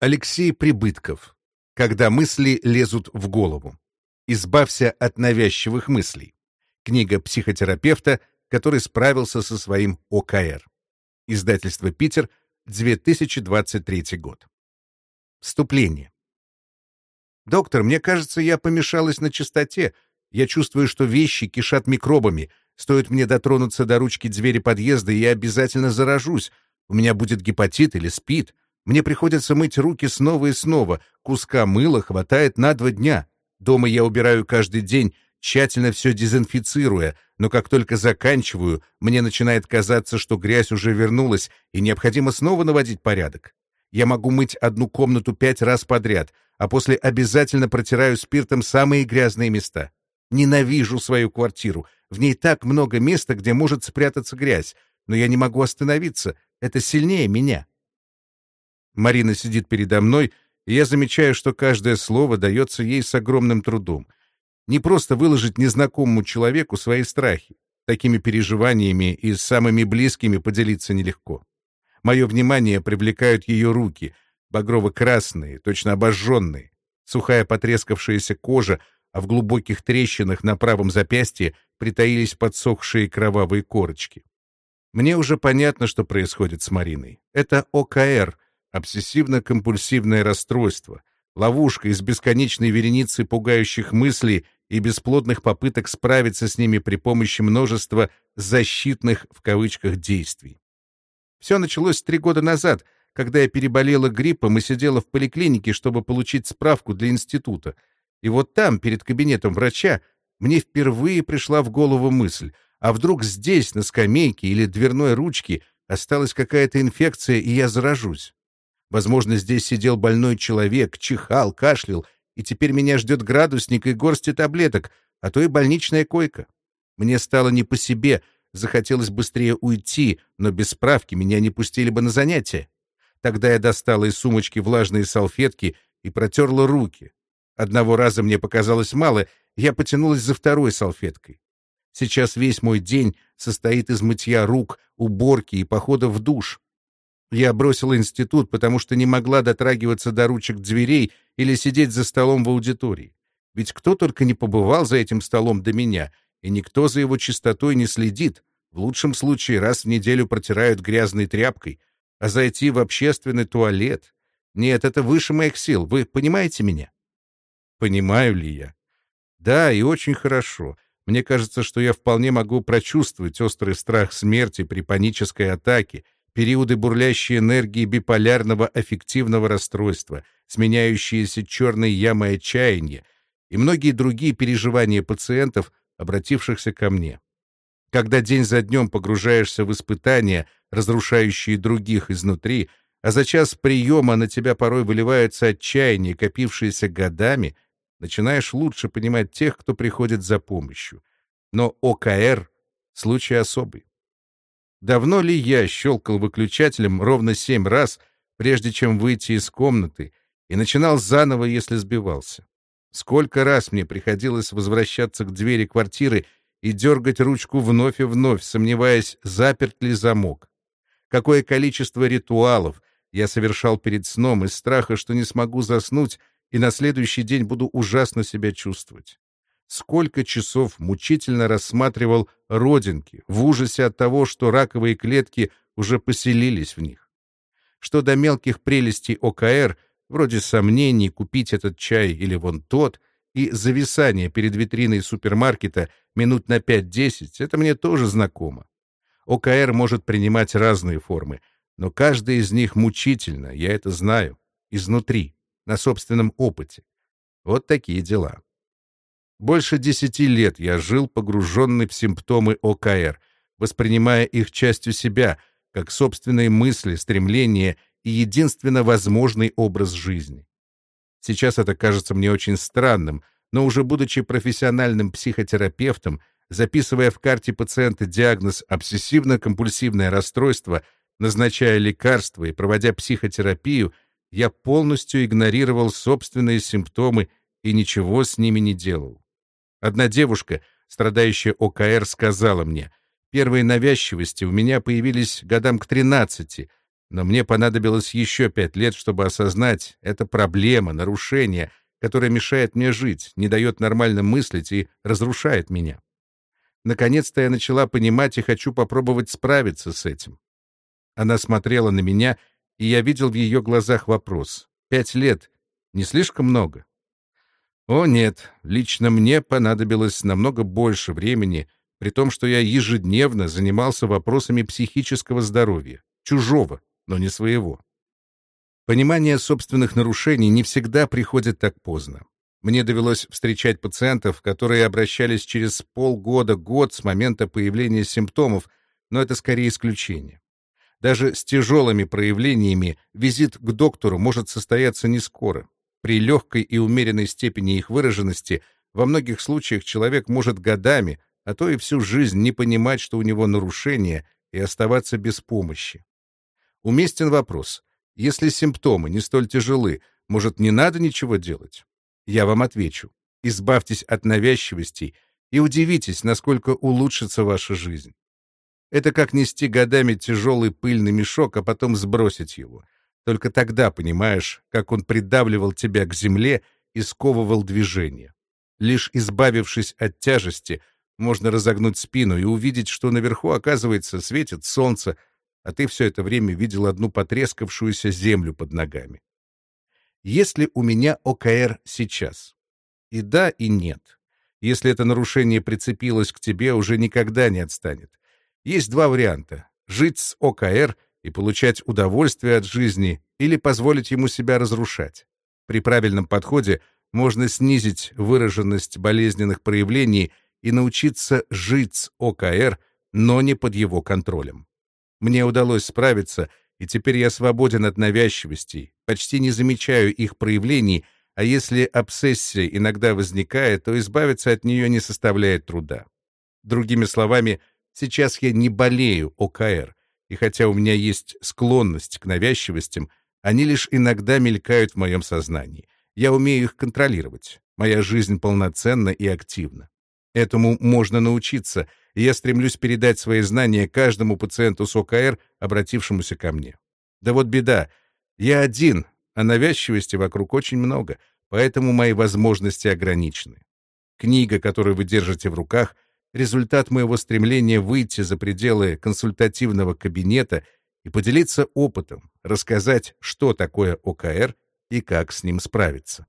Алексей Прибытков. Когда мысли лезут в голову. Избавься от навязчивых мыслей. Книга психотерапевта, который справился со своим ОКР. Издательство «Питер», 2023 год. Вступление. Доктор, мне кажется, я помешалась на чистоте. Я чувствую, что вещи кишат микробами. Стоит мне дотронуться до ручки двери подъезда, и я обязательно заражусь. У меня будет гепатит или спид. Мне приходится мыть руки снова и снова. Куска мыла хватает на два дня. Дома я убираю каждый день, тщательно все дезинфицируя, но как только заканчиваю, мне начинает казаться, что грязь уже вернулась, и необходимо снова наводить порядок. Я могу мыть одну комнату пять раз подряд, а после обязательно протираю спиртом самые грязные места. Ненавижу свою квартиру. В ней так много места, где может спрятаться грязь, но я не могу остановиться. Это сильнее меня. Марина сидит передо мной, и я замечаю, что каждое слово дается ей с огромным трудом. Не просто выложить незнакомому человеку свои страхи. Такими переживаниями и с самыми близкими поделиться нелегко. Мое внимание привлекают ее руки, багрово-красные, точно обожженные, сухая потрескавшаяся кожа, а в глубоких трещинах на правом запястье притаились подсохшие кровавые корочки. Мне уже понятно, что происходит с Мариной. Это ОКР — обсессивно-компульсивное расстройство, ловушка из бесконечной вереницы пугающих мыслей и бесплодных попыток справиться с ними при помощи множества «защитных» в кавычках действий. Все началось три года назад, когда я переболела гриппом и сидела в поликлинике, чтобы получить справку для института. И вот там, перед кабинетом врача, мне впервые пришла в голову мысль, а вдруг здесь, на скамейке или дверной ручке, осталась какая-то инфекция, и я заражусь. Возможно, здесь сидел больной человек, чихал, кашлял, и теперь меня ждет градусник и горсти таблеток, а то и больничная койка. Мне стало не по себе, захотелось быстрее уйти, но без справки меня не пустили бы на занятия. Тогда я достала из сумочки влажные салфетки и протерла руки. Одного раза мне показалось мало, я потянулась за второй салфеткой. Сейчас весь мой день состоит из мытья рук, уборки и похода в душ. Я бросила институт, потому что не могла дотрагиваться до ручек дверей или сидеть за столом в аудитории. Ведь кто только не побывал за этим столом до меня, и никто за его чистотой не следит. В лучшем случае раз в неделю протирают грязной тряпкой, а зайти в общественный туалет... Нет, это выше моих сил. Вы понимаете меня? Понимаю ли я? Да, и очень хорошо. Мне кажется, что я вполне могу прочувствовать острый страх смерти при панической атаке — периоды бурлящей энергии биполярного аффективного расстройства, сменяющиеся черной ямой отчаяния и многие другие переживания пациентов, обратившихся ко мне. Когда день за днем погружаешься в испытания, разрушающие других изнутри, а за час приема на тебя порой выливаются отчаяние, копившиеся годами, начинаешь лучше понимать тех, кто приходит за помощью. Но ОКР — случай особый. Давно ли я щелкал выключателем ровно семь раз, прежде чем выйти из комнаты, и начинал заново, если сбивался? Сколько раз мне приходилось возвращаться к двери квартиры и дергать ручку вновь и вновь, сомневаясь, заперт ли замок? Какое количество ритуалов я совершал перед сном из страха, что не смогу заснуть и на следующий день буду ужасно себя чувствовать? Сколько часов мучительно рассматривал родинки в ужасе от того, что раковые клетки уже поселились в них. Что до мелких прелестей ОКР, вроде сомнений, купить этот чай или вон тот, и зависания перед витриной супермаркета минут на 5-10, это мне тоже знакомо. ОКР может принимать разные формы, но каждая из них мучительна, я это знаю, изнутри, на собственном опыте. Вот такие дела. Больше десяти лет я жил погруженный в симптомы ОКР, воспринимая их частью себя, как собственные мысли, стремления и единственно возможный образ жизни. Сейчас это кажется мне очень странным, но уже будучи профессиональным психотерапевтом, записывая в карте пациента диагноз обсессивно-компульсивное расстройство, назначая лекарства и проводя психотерапию, я полностью игнорировал собственные симптомы и ничего с ними не делал. Одна девушка, страдающая ОКР, сказала мне, «Первые навязчивости у меня появились годам к 13, Но мне понадобилось еще пять лет, чтобы осознать, это проблема, нарушение, которое мешает мне жить, не дает нормально мыслить и разрушает меня. Наконец-то я начала понимать и хочу попробовать справиться с этим. Она смотрела на меня, и я видел в ее глазах вопрос. Пять лет — не слишком много? О нет, лично мне понадобилось намного больше времени, при том, что я ежедневно занимался вопросами психического здоровья, чужого, но не своего. Понимание собственных нарушений не всегда приходит так поздно. Мне довелось встречать пациентов, которые обращались через полгода-год с момента появления симптомов, но это скорее исключение. Даже с тяжелыми проявлениями визит к доктору может состояться не скоро. При легкой и умеренной степени их выраженности во многих случаях человек может годами, а то и всю жизнь не понимать, что у него нарушение, и оставаться без помощи. Уместен вопрос. Если симптомы не столь тяжелы, может, не надо ничего делать? Я вам отвечу. Избавьтесь от навязчивостей и удивитесь, насколько улучшится ваша жизнь. Это как нести годами тяжелый пыльный мешок, а потом сбросить его. Только тогда понимаешь, как он придавливал тебя к земле и сковывал движение. Лишь избавившись от тяжести, можно разогнуть спину и увидеть, что наверху, оказывается, светит солнце, а ты все это время видел одну потрескавшуюся землю под ногами. Есть ли у меня ОКР сейчас? И да, и нет. Если это нарушение прицепилось к тебе, уже никогда не отстанет. Есть два варианта — жить с ОКР и получать удовольствие от жизни или позволить ему себя разрушать. При правильном подходе можно снизить выраженность болезненных проявлений и научиться жить с ОКР, но не под его контролем. Мне удалось справиться, и теперь я свободен от навязчивостей, почти не замечаю их проявлений, а если обсессия иногда возникает, то избавиться от нее не составляет труда. Другими словами, сейчас я не болею ОКР, и хотя у меня есть склонность к навязчивостям, они лишь иногда мелькают в моем сознании. Я умею их контролировать. Моя жизнь полноценна и активна. Этому можно научиться, и я стремлюсь передать свои знания каждому пациенту с ОКР, обратившемуся ко мне. Да вот беда. Я один, а навязчивости вокруг очень много, поэтому мои возможности ограничены. Книга, которую вы держите в руках, результат моего стремления выйти за пределы консультативного кабинета и поделиться опытом, рассказать, что такое ОКР и как с ним справиться.